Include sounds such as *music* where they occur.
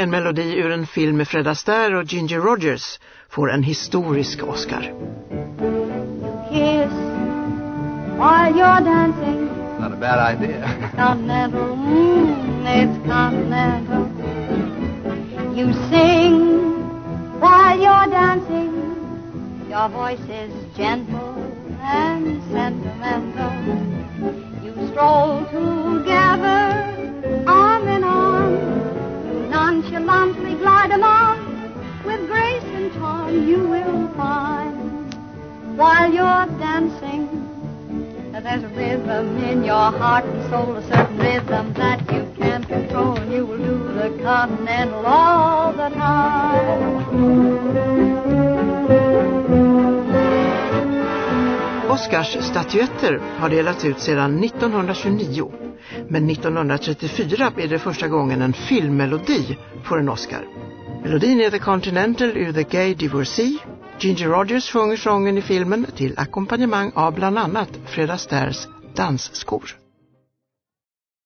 En melodi ur en film med Fred Astaire och Ginger Rogers får en historisk Oscar. Kiss while you're dancing. Not a bad idea. *laughs* Continental, mm, it's continental. You sing while you're dancing. Your voice is gentle and sentimental. You stroll while you're dancing there's a rhythm in your heart and soul, a certain rhythm that you can't control, and you will do the continental all the time. Oscarsstatyetter har delats ut sedan 1929, men 1934 blir det första gången en filmmelodi får en Oscar. Melodin är The Continental ur The Gay Divorcee. Ginger Rogers sjunger sången i filmen till ackompanjemang av bland annat Fred Astaires dansskor.